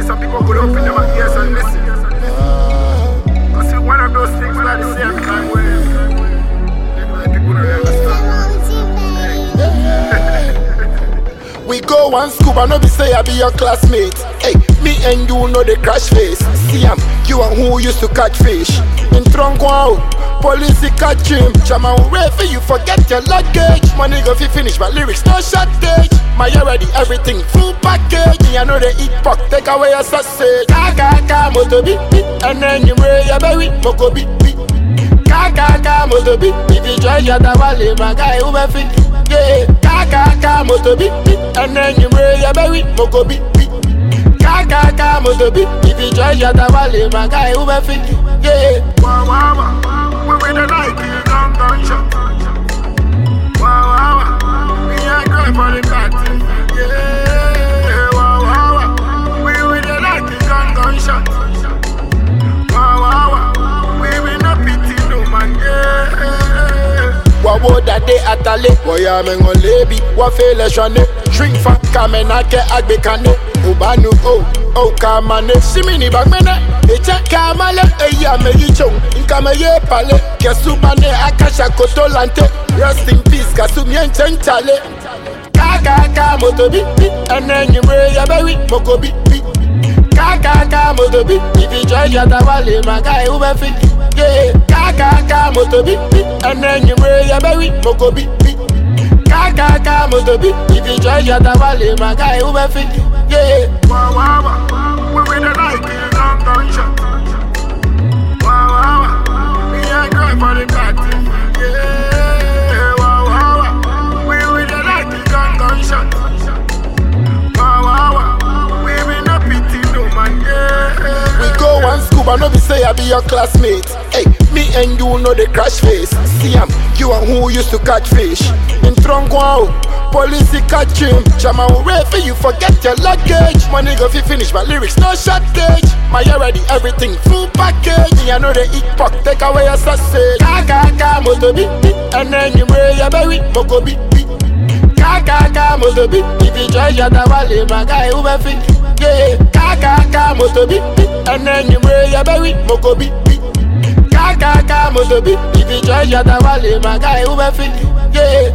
say some people could open their ears and listen. I one of those things where. We go one scuba, no be say I be your classmate. Hey, me and you know the crash face. See am, you and who used to catch fish. In trunk wow, police catch him. Chama for you, forget your luggage. Money go fi finish, my lyrics no shortage. My already everything full package. Me I know they eat pork, take away your sausage. Ka ka ka moto beep beep, and then you wear your berry, moko beep beep. Kaka moto beat If you try your tawale my guy who be Yeah Kaka moto beat And then you wear your berry Moko beat beat Kaka moto beat If you try your tawale my guy who be fit Yeah Wow, wow, wow. We with the gunshot. Wow, Dade atale. Woya mengo lebi Wafele shwane Drink fa kamena ke agbe kane. Ubanu oh Oh kamane. Simini bagmene Eche kamale. Eya me yichong Nkame ye pale. Kesubane akasha koto lante. Rest in peace Kasumien chenchale Kaka ka moto bi bi. Ene nyimre ya bewi Moko bi bi. Kaka ka moto bi If you try guy who be fit Yeah Kaka ka moto bi bi Ene nyimre ya bewi Moko bi bi Kaka ka moto bi If you try your tawale My guy who be fit Yeah Wow, wow, wow. We with the gunshot. Wow, wow, wow. Me and girl for the party. Yeah, wow, wow, wow. We with the gunshot. Wow, wow, wow. We will not pity no man. Yeah. We go one scuba, no be say I be your classmate. And you know the crash face. See am, you and who used to catch fish. In trunk wow, police catch him. Chama for you, forget your luggage. Money go fi finish, my lyrics no shortage. My already everything full package. Me I know they eat pork, take away your sausage. Kaka ka moto beep, and then you wear your berry, moko beep beep. Kaka moto beat If you try your tawale my guy who be fit Yeah Kaka moto beat And then you wear your berry Moko beat beat Kaka moto beat If you try your tawale my guy who be fit Yeah